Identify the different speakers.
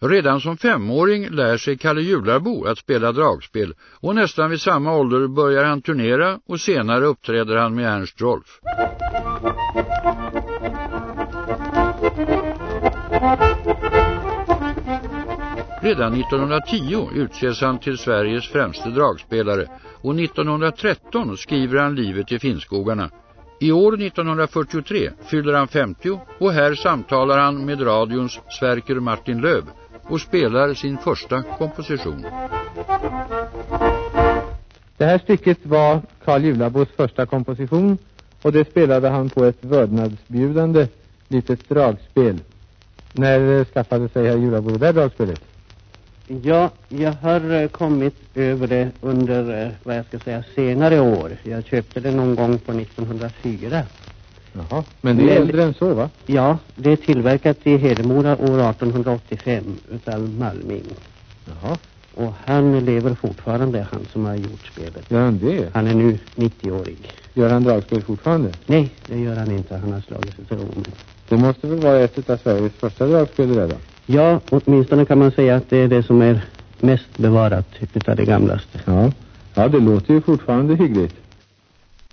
Speaker 1: Redan som femåring lär sig Kalle Jularbo att spela dragspel och nästan vid samma ålder börjar han turnera och senare uppträder han med Ernst Rolf. Redan 1910 utses han till Sveriges främste dragspelare och 1913 skriver han livet i Finskogarna. I år 1943 fyller han 50 och här samtalar han med radions Sverker Martin Löv och spelar sin första komposition.
Speaker 2: Det här stycket var Karl Julabos första komposition och det spelade han på ett vördnadsbjudande litet dragspel. När skaffade sig herr Julabo det där dragspelet?
Speaker 3: Ja, jag har eh, kommit över det under, eh, vad jag ska säga, senare år. Jag köpte det någon gång på 1904.
Speaker 2: Jaha, men det är men, äldre än så va?
Speaker 3: Ja, det är tillverkat i Hedemora år 1885 utav Malming.
Speaker 2: Jaha.
Speaker 3: Och han lever fortfarande, han som har gjort spelet.
Speaker 2: Gör han det?
Speaker 3: Han är nu 90-årig.
Speaker 2: Gör han dragspel fortfarande?
Speaker 3: Nej, det gör han inte. Han har slagit sig till ro.
Speaker 2: Det måste väl vara ett av Sveriges första dragspel där då?
Speaker 3: Ja, åtminstone kan man säga att det är det som är mest bevarat utav det gamlaste.
Speaker 2: Ja, ja det låter ju fortfarande hyggligt.